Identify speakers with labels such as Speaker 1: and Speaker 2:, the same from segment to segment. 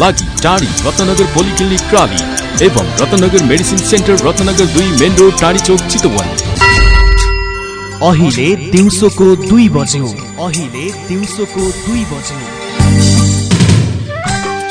Speaker 1: लागि टाढी रत्नगर पोलिक्लिनिक प्राली एवं Ratnanagar medicine centre Ratnanagar दुई मेन रोड टाढी चौक चितवन।
Speaker 2: अहिले दिउँसोको दुई बज्यो। अहिले दिउँसोको दुई बज्यो।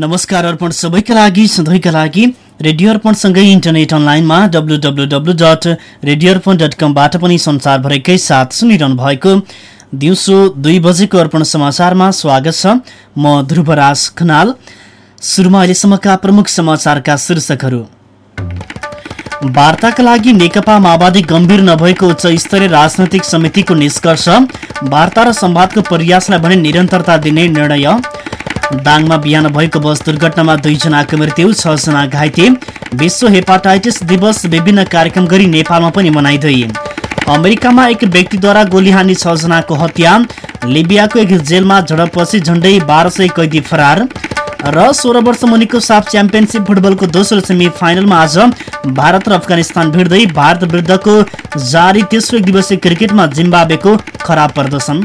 Speaker 3: नमस्कार अर्पण सबैका लागि सधैँका लागि रेडियो अर्पणसँगै इन्टरनेट अनलाइनमा W W W dot radio Arpan dot कमबाट पनि संसारभरिकै साथ सुनिरहनु भएको दिउँसो दुई बजेको अर्पण समाचारमा स्वागत छ। म ध्रुवराज खनाल। सुरुमा अहिलेसम्मका प्रमुख समाचारका शीर्षकहरू। वार्ताका लागि नेकपा माओवादी गम्भीर नभएको उच्च स्तरीय राजनैतिक समितिको निष्कर्ष वार्ता र संवादको प्रयासलाई भने निरन्तरता दिने निर्णय। दाङमा बिहान भएको बस दुर्घटनामा दुईजनाको मृत्यु छजना घाइते। विश्व हेपाटाइटिस दिवस विभिन्न कार्यक्रम गरी नेपालमा पनि मनाइँदै। अमेरिकामा एक व्यक्तिद्वारा गोली हानी छजनाको हत्या। लिबियाको एक जेलमा झडपपछि झण्डै बाह्र सय कैदी फरार। र सोह्र वर्ष मुनिको साफ च्याम्पियनसिप फुटबलको दोस्रो सेमी फाइनलमा आज भारत र अफगानिस्तान भिड्दै भारत विरुद्धको जारी तेस्रो एक दिवसीय क्रिकेटमा जिम्बावेको खराब प्रदर्शन।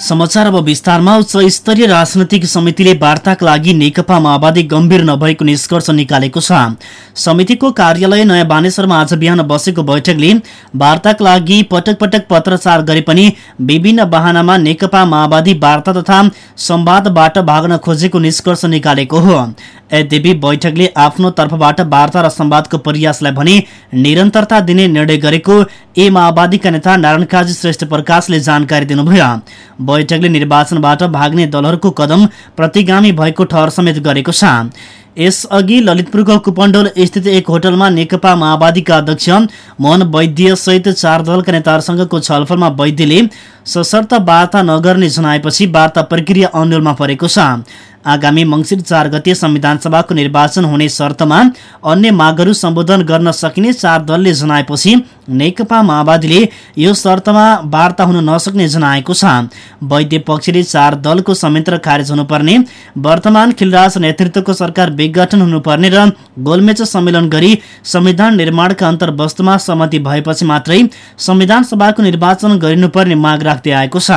Speaker 3: समाचार अब विस्तारमा उच्च स्तरीय राजनैतिक समितिले वार्ताका लागि नेकपा माओवादी गम्भीर नभएको निष्कर्ष निकालेको छ। समितिको कार्यालय नयाँ बानेश्वरमा आज बिहान बसेको बैठकले वार्ताका लागि पटक पटक पत्रचार गरे पनि विभिन्न वाहनामा नेकपा माओवादी वार्ता तथा संवादबाट भाग्न खोजेको निष्कर्ष निकालेको हो। यद्यपि बैठकले आफ्नो तर्फबाट वार्ता र संवादको प्रयासलाई भने निरन्तरता दिने निर्णय गरेको ए माओवादीका नेता नारायण काजी श्रेष्ठ प्रकाशले जानकारी दिनुभयो। बैठकले निर्वाचनबाट भाग्ने दलहरूको कदम प्रतिगामी भएको ठहर समेत गरेको छ। यसअघि ललितपुरको कुपण्डोल स्थित एक होटलमा नेकपा माओवादीका अध्यक्ष मोहन वैद्य सहित चार दलका नेताहरूसँगको छलफलमा वैद्यले सशर्त वार्ता नगर्ने जनाएपछि वार्ता प्रक्रिया अन्यलमा परेको छ। आगामी मङ्सिर चार गते संविधान सभाको निर्वाचन हुने शर्तमा अन्य मागहरू सम्बोधन गर्न सकिने चार दलले जनाएपछि नेकपा माओवादीले यो शर्तमा वार्ता हुन नसक्ने जनाएको छ। वैद्य पक्षले चार दलको संयन्त्र खारेज हुनुपर्ने वर्तमान खिलराज नेतृत्वको सरकार विघटन हुनुपर्ने र गोलमेच सम्मेलन गरी संविधान निर्माणका अन्तर्वस्तुमा सहमति भएपछि मात्रै संविधान सभाको निर्वाचन गरिनुपर्ने माग राख्दै आएको छ।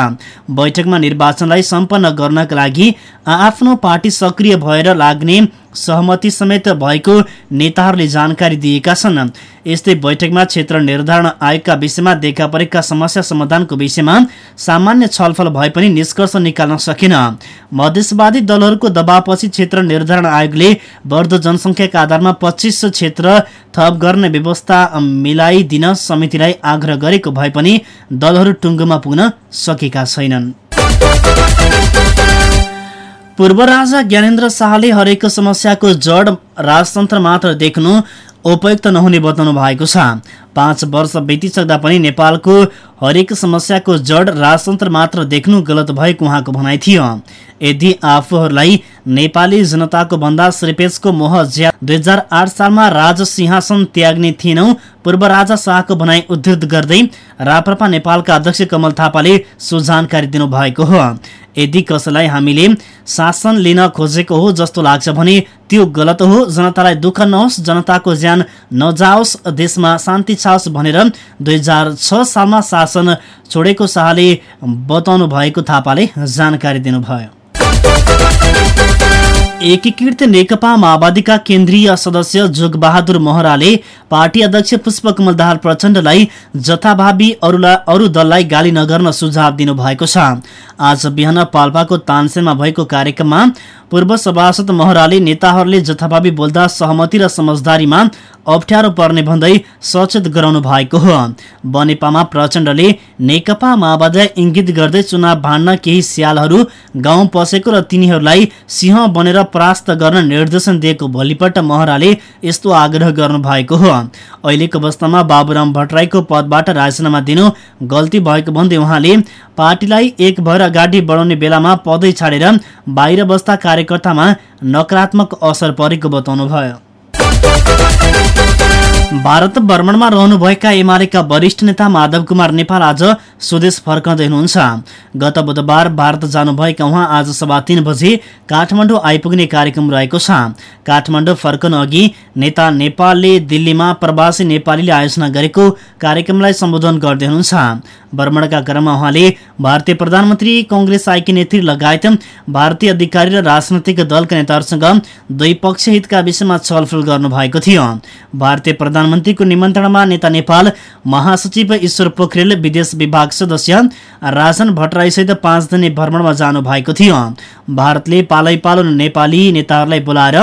Speaker 3: बैठकमा निर्वाचनलाई सम्पन्न गर्नका लागि आफ्नो पार्टी सक्रिय भएर लाग्ने सहमति समेत भएको नेताहरूले जानकारी दिएका छन्। यस्तै बैठकमा क्षेत्र निर्धारण आयोगका विषयमा देखा परेका समस्या समाधानको विषयमा सामान्य छलफल भए पनि निष्कर्ष निकाल्न सकेन। मधेसवादी दलहरूको दबावपछि क्षेत्र निर्धारण आयोगले बढ्दो जनसङ्ख्याका आधारमा पच्चिस क्षेत्र थप गर्ने व्यवस्था मिलाइदिन समितिलाई आग्रह गरेको भए पनि दलहरू टुङ्गोमा पुग्न सकेका छैनन्। पूर्व राजा ज्ञानेन्द्र शाहले हरेक समस्याको जड राजतन्त्र मात्र देख्नु उपयुक्त नहुने बताउनु भएको छ। पाँच वर्ष बितिसक्दा पनि नेपालको हरेक समस्याको जड राजतन्त्र मात्र देख्नु गलत भएको उहाँको भनाइ थियो। यदि आफूहरूलाई नेपाली जनताको भन्दा श्रीपेशको मोह ज्या दुई हजार आठ सालमा राज सिंहासन त्याग्ने थिएनौ पूर्व राजा शाहको भनाइ उद्धृत गर्दै राप्रपा नेपालका अध्यक्ष कमल थापाले सो जानकारी दिनुभएको हो। यदि कसैलाई हामीले शासन लिन खोजेको हो जस्तो लाग्छ भने त्यो गलत हो जनतालाई दुःख नहोस् जनताको ज्यान नजाओस् देशमा शान्ति छाओस् भनेर दुई हजार छ सालमा शासन छोडेको शाहले बताउनु भएको थापाले जानकारी दिनुभयो। एकीकृत नेकपा माओवादीका केन्द्रीय सदस्य जोगबहादुर महराले पार्टी अध्यक्ष पुष्पकमल दाहाल प्रचण्डलाई जथाभावी अरू दललाई गाली नगर्न सुझाव दिनुभएको छ। आज बिहान पाल्पाको तानसेनमा भएको कार्यक्रममा पूर्व सभासद महराले नेताहरूले जथाभावी बोल्दा सहमति र समझदारीमा अप्ठ्यारो पर्ने भन्दै सचेत गराउनु भएको हो। बनेपामा प्रचण्डले नेकपा माओवादीलाई इङ्गित गर्दै चुनाव भाँड्न केही स्यालहरू गाउँ पसेको र तिनीहरूलाई सिंह बनेर परास्त गर्न निर्देशन दिएको भोलिपल्ट महराले यस्तो आग्रह गर्नु भएको हो। अहिलेको अवस्थामा बाबुराम भट्टराईको पदबाट राजीनामा दिनु गल्ती भएको भन्दै उहाँले पार्टीलाई एक भएर अगाडि बढाउने बेलामा पदै छाडेर बाहिर बस्दा कार्यकर्तामा नकारात्मक असर परेको बताउनुभयो। भारत भ्रमणमा रहनुभएका एमालेका वरिष्ठ नेता माधव कुमार नेपाल आज स्वदेश फर्कँदै हुनुहुन्छ। गत बुधबार भारत जानुभएका उहाँ आज सभा तीन बजे काठमाडौँ आइपुग्ने कार्यक्रम रहेको छ। काठमाडौँ फर्कनु अघि नेता नेपालले दिल्लीमा प्रवासी नेपालीले आयोजना गरेको कार्यक्रमलाई सम्बोधन गर्दै हुनुहुन्छ। भ्रमणका क्रममा उहाँले भारतीय प्रधानमन्त्री कङ्ग्रेस आइकी नेत्री लगायत भारतीय अधिकारी र राजनैतिक दलका नेताहरूसँग द्वैपक्षीय हितका विषयमा छलफल गर्नुभएको थियो। भारतीय प्रधानमन्त्रीको निमन्त्रणामा नेता नेपाल महासचिव ईश्वर पोखरेल विदेश विभाग सदस्य राजन भट्टराईसहित पाँच दिने भ्रमणमा जानु भएको थियो। भारतले पालै पालो नेपाली नेताहरूलाई बोलाएर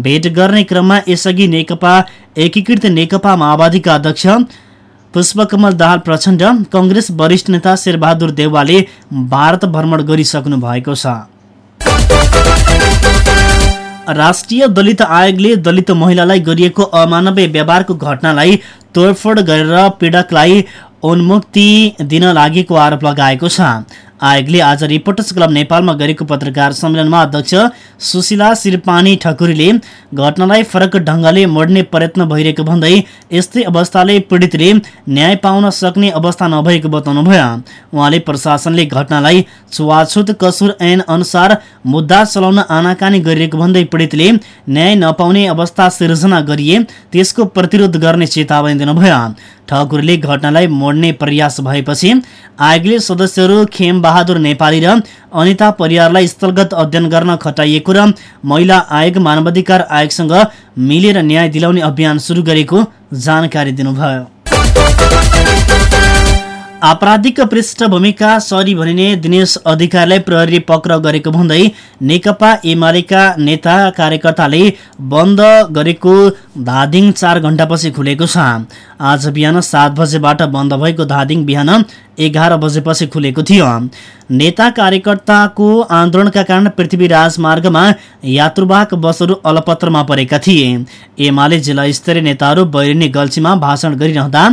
Speaker 3: भेट गर्ने क्रममा यसअघि नेकपा एकीकृत नेकपा माओवादीका अध्यक्ष पुष्पकमल दाहाल प्रचण्ड कङ्ग्रेस वरिष्ठ नेता शेरबहादुर देवालले भारत भ्रमण गरिसक्नु भएको छ। राष्ट्रिय दलित आयोगले दलित महिलालाई गरिएको अमानवीय व्यवहारको घटनालाई तोडफोड गरेर पीडकलाई उन्मुक्ति दिन लागेको आरोप लगाएको छ। आयोगले आज रिपोर्टर्स क्लब नेपालमा गरेको पत्रकार सम्मेलनमा अध्यक्ष सुशीला सिरपानी ठकुरीले घटनालाई फरक ढङ्गले मोड्ने प्रयत्न भइरहेको भन्दै यस्तै अवस्थाले पीडितले न्याय पाउन सक्ने अवस्था नभएको बताउनुभयो। उहाँले प्रशासनले घटनालाई छुवाछुत कसुर ऐन अनुसार मुद्दा चलाउन आनाकानी गरिरहेको भन्दै पीडितले न्याय नपाउने अवस्था सिर्जना गरिए त्यसको प्रतिरोध गर्ने चेतावनी दिनुभयो। ठकुरले घटनालाई मोड्ने प्रयास भएपछि आयोगले सदस्यहरू खेम बहादुर नेपाली र अनिता परियारलाई स्थलगत अध्ययन गर्न खटाइएको र महिला आयोग मानवाधिकार आयोगसँग मिलेर न्याय दिलाउने अभियान सुरु गरेको जानकारी दिनुभयो। आपराधिक पृष्ठभूमिका सरी भनिने दिनेश अधिकारीलाई प्रहरी पक्राउ गरेको भन्दै नेकपा एमालेका नेता कार्यकर्ताले बन्द गरेको धादिङ चार घण्टापछि खुलेको छ। आज बिहान सात बजेबाट बन्द भएको धादिङ बिहान एघार बजेपछि खुलेको थियो। नेता कार्यकर्ताको आन्दोलनका कारण पृथ्वी राजमार्गमा यात्रुवाहक बसहरू अलपत्रमा परेका थिए। एमाले जिल्ला स्तरीय नेताहरू बैरिनी गल्छीमा भाषण गरिरहँदा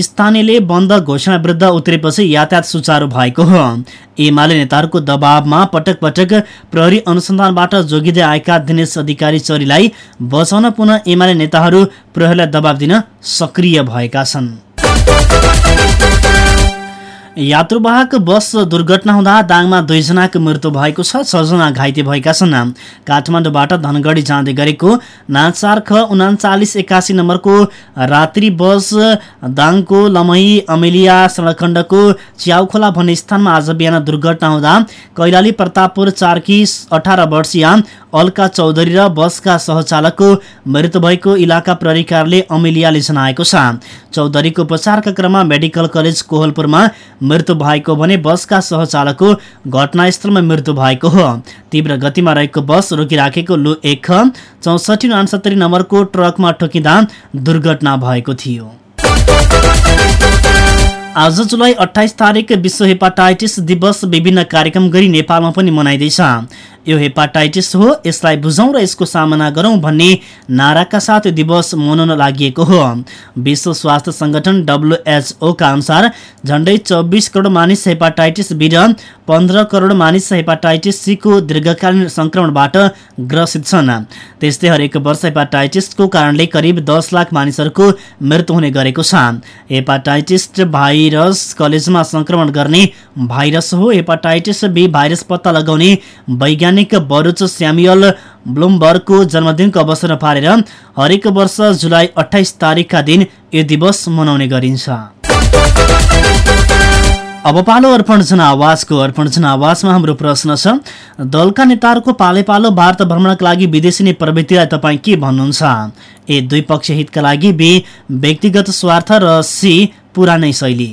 Speaker 3: स्थानीयले बन्द घोषणा विरुद्ध उत्रेपछि यातायात सुचारू भएको हो। एमाले नेताहरूको दबावमा पटक पटक प्रहरी अनुसन्धानबाट जोगिँदै आएका दिनेश अधिकारी चरीलाई बचाउन पुनः एमाले नेताहरू प्रहरीलाई दबाव दिन सक्रिय भएका छन्। यात्रुवाहक बस दुर्घटना हुँदा दाङमा दुईजनाको मृत्यु भएको छ छजना घाइते भएका छन्। काठमाडौँबाट धनगढी जाँदै गरेको नाचार ख उनाचालिस एकासी नम्बरको रात्रि बस दाङको लमही अमेलिया सडकखण्डको च्याउखोला भन्ने स्थानमा आज बिहान दुर्घटना हुँदा कैलाली प्रतापपुर चारकी अठार वर्षीय अल्का चौधरी र बसका सहचालकको मृत्यु भएको इलाका प्रहरी कार्यालय अमेलियाले जनाएको छ। चौधरीको उपचारका क्रममा मेडिकल कलेज कोहलपुरमा मृत्यु भएको भने बसका सहचालकको घटनास्थलमा मृत्यु भएको हो। तीव्र गतिमा रहेको बस रोकिराखेको लु एक चौसठी उनासत्तरी नम्बरको ट्रकमा ठोकिँदा दुर्घटना भएको थियो। आज जुलाई अठाइस तारिक विश्व हेपाटाइटिस दिवस विभिन्न कार्यक्रम गरी नेपालमा पनि मनाइँदैछ। यो हेपाटाइटिस हो यसलाई बुझौँ र यसको सामना गरौँ भन्ने नाराका साथ दिवस मनाउन लागि हो। विश्व स्वास्थ्य संगठन डब्लुएचओका अनुसार झण्डै चौबिस करोड मानिस हेपाटाइटिस बी र पन्ध्र करोड मानिस हेपाटाइटिस सीको दीर्घकालीन संक्रमणबाट ग्रसित छन्। त्यस्तै हरेक वर्ष हेपाटाइटिसको कारणले करिब दस लाख मानिसहरूको मृत्यु हुने गरेको छ। हेपाटाइटिस भाइरस कलेजमा संक्रमण गर्ने भाइरस हो। हेपाटाइटिस बी भाइरस पत्ता लगाउने वैज्ञानिक वैज्ञानिक बरुच स्यामुअल ब्लुमबर्गको जन्मदिनको अवसरमा पारेर हरेक वर्ष जुलाई अठाइस तारिकका दिन यो दिवस मनाउने गरिन्छ। अब पालो अर्पण जनावासको अर्पण जनावासमा हाम्रो प्रश्न छ दलका नेताहरूको पाले पालो भारत भ्रमणका लागि विदेशी नै प्रवृत्तिलाई तपाईँ के भन्नुहुन्छ? ए द्विपक्षीय हितका लागि बी व्यक्तिगत स्वार्थ र सी पुरानै शैली।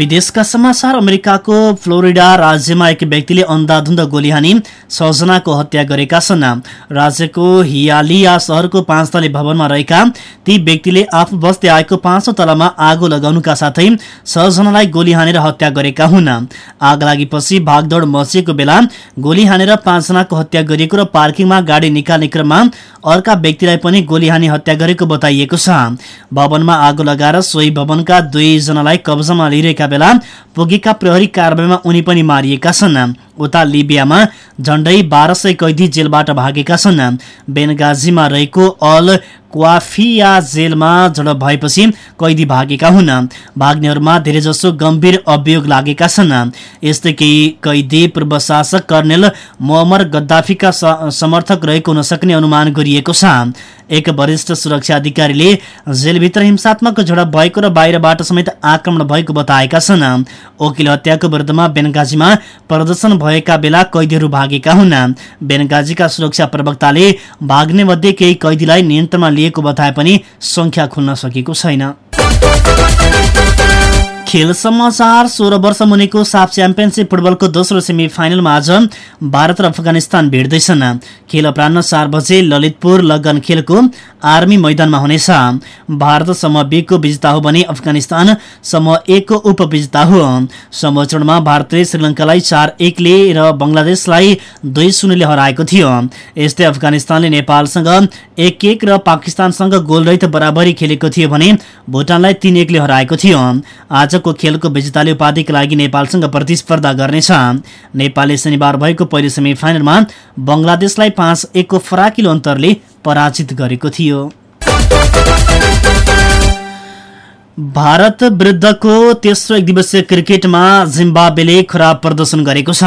Speaker 3: विदेशका समाचार अमेरिकाको फ्लोरिडा राज्यमा एक व्यक्तिले अन्धाधुन्द गोली हानी छजनाको हत्या गरेका छन्। राज्यको हियालिया सहरको पाँच तले भवनमा रहेका ती व्यक्तिले आफू बस्दै आएको पाँचौँ तलामा आगो लगाउनुका साथै छजनालाई गोली हानेर हत्या गरेका हुन्। आग लागेपछि भागदौड मचिएको बेला गोली हानेर पाँचजनाको हत्या गरिएको र पार्किङमा गाडी निकाल्ने क्रममा अर्का व्यक्तिलाई पनि गोली हानी हत्या गरेको बताइएको छ। भवनमा आगो लगाएर सोही भवनका दुईजनालाई कब्जामा लिइरहेका बेला पुगेका प्रहरी कारवाहीमा उनी पनि मारिएका छन्। उता लिबियामा झण्डै बाह्र सय कैदी जेलबाट भागेका छन्। बेनगाजीमा रहेको अल क्वाफिया जेलमा झडप भएपछि कैदी भागेका हुन्। भाग्नेहरूमा धेरैजसो गम्भीर अभियोग लागेका छन्। यस्तै केही कैदी पूर्व शासक कर्नेल मोहम्मद गद्दाफीका समर्थक रहेको हुन सक्ने अनुमान गरिएको छ। एक वरिष्ठ सुरक्षा अधिकारीले जेलभित्र हिंसात्मक झडप भएको र बाहिरबाट समेत आक्रमण भएको बताएका छन्। वकिल हत्याको विरुद्धमा बेनगाजीमा प्रदर्शन भएका बेला कैदीहरू भागेका हुन्। बेनगाजीका सुरक्षा प्रवक्ताले भाग्ने मध्ये केही कैदीलाई नियन्त्रणमा लिएको बताए पनि संख्या खुल्न सकेको छैन। खेल समाचार सोह्र वर्ष मुनिको साफ च्याम्पियनसिप फुटबलको दोस्रो सेमी फाइनलमा आज भारत र अफगानिस्तान भेट्दैछन्। खेल अपरान्न चार बजे ललितपुर लगन खेलको आर्मी मैदानमा हुनेछ। भारत समूह बीको विजेता हो भने अफगानिस्तान समूह एकको उपविजेता हो। समूह चरणमा भारतले श्रीलङ्कालाई चार एकले र बङ्गलादेशलाई दुई शून्यले हराएको थियो। यस्तै अफगानिस्तानले नेपालसँग एक एक र पाकिस्तानसँग गोलरहित बराबरी खेलेको थियो भने भुटानलाई तीन एकले हराएको थियो। आज आजको खेलको विजेताले उपाधिका लागि नेपालसँग प्रतिस्पर्धा गर्नेछ। नेपालले शनिबार भएको पहिलो सेमी फाइनलमा बङ्गलादेशलाई पाँच एकको फराकिलो अन्तरले पराजित गरेको थियो। भारत विरुद्धको तेस्रो एक दिवसीय क्रिकेटमा जिम्बाब्वेले खराब प्रदर्शन गरेको छ।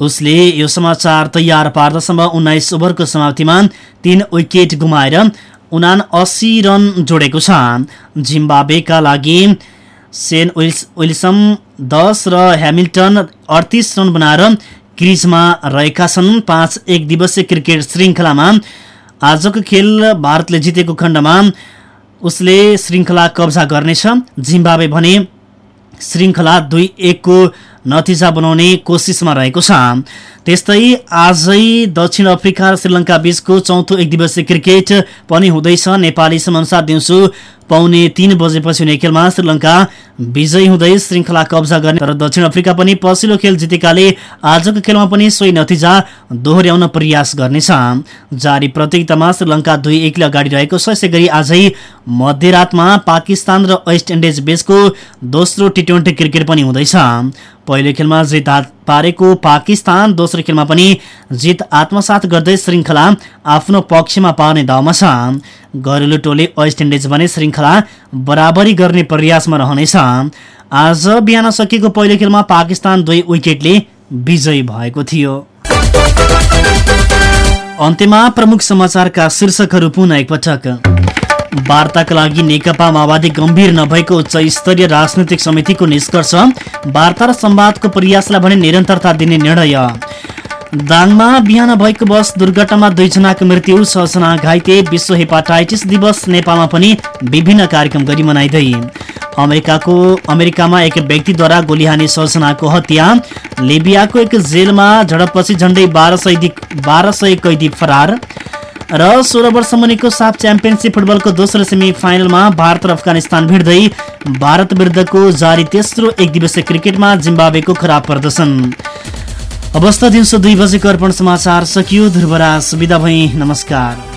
Speaker 3: उसले यो समाचार तयार पार्दासम्म उन्नाइस ओभरको समाप्तिमा तीन विकेट गुमाएर उना रन जोडेको छ। जिम्बाब्वेका लागि सेन विल्स विल्सम दस र ह्यामिल्टन अडतिस रन बनाएर क्रिजमा रहेका छन्। पाँच एक दिवसीय क्रिकेट श्रृङ्खलामा। आजको खेल भारतले जितेको खण्डमा उसले श्रृङ्खला कब्जा गर्नेछ। जिम्बावे भने श्रृङ्खला दुई एकको नतिजा बनाउने कोसिसमा रहेको छ। त्यस्तै आजै दक्षिण अफ्रिका र श्रीलङ्का बीचको चौथो एक दिवसीय क्रिकेट पनि हुँदैछ। नेपाली समयअनुसार दिउँसो पाउने तीन बजेपछि हुने खेलमा श्रीलङ्का विजयी हुँदै श्रृङ्खला कब्जा गर्ने तर दक्षिण अफ्रिका पनि पछिल्लो खेल जितेकाले आजको खेलमा पनि सोही नतिजा दोहोर्याउन प्रयास गर्नेछ। जारी प्रतियोगितामा श्रीलङ्का दुई एकले अगाडि रहेको छ यसै गरी आजै मध्यरातमा पाकिस्तान र वेस्ट इन्डिज बीचको दोस्रो टी ट्वेन्टी क्रिकेट पनि हुँदैछ। पहिलो खेलमा जित पारेको पाकिस्तान दोस्रो खेलमा पनि जित आत्मसात गर्दै श्रृङ्खला आफ्नो पक्षमा पार्ने दाउमा छ। घरेलु टोली वेस्ट इन्डिज भने श्रृङ्खला बराबरी गर्ने प्रयासमा रहनेछ। आज बिहान सकिएको पहिलो खेलमा पाकिस्तान दुई विकेटले विजयी भएको थियो। अन्त्यमा प्रमुख समाचारका शीर्षकहरू पुनः एकपटक। वार्ताका लागि नेकपा माओवादी गम्भीर नभएको उच्च स्तरीय राजनैतिक समितिको निष्कर्ष वार्ता र संवादको प्रयासलाई भने निरन्तरता दिने निर्णय। दाङमा बिहान भएको बस दुर्घटनामा दुईजनाको मृत्यु छजना घाइते विश्व हेपाटाइटिस दिवस नेपालमा पनि विभिन्न कार्यक्रम गरी मनाइँदै। अमेरिकाको अमेरिकामा एक व्यक्तिद्वारा गोली हानी छजनाको हत्या लिबियाको एक जेलमा झडपपछि झण्डै बाह्र सय बाह्र सय कैदी फरार र सोह्र वर्ष मुनिको साफ च्याम्पियनसिप फुटबलको दोस्रो सेमी फाइनलमा भारत र अफगानिस्तान भिड्दै भारत विरुद्धको जारी तेस्रो एक दिवसीय क्रिकेटमा जिम्बावेको खराब प्रदर्शन। अवस्था दिउँसो दुई बजेको अर्पण समाचार सकियो ध्रुवराज विदा भई नमस्कार।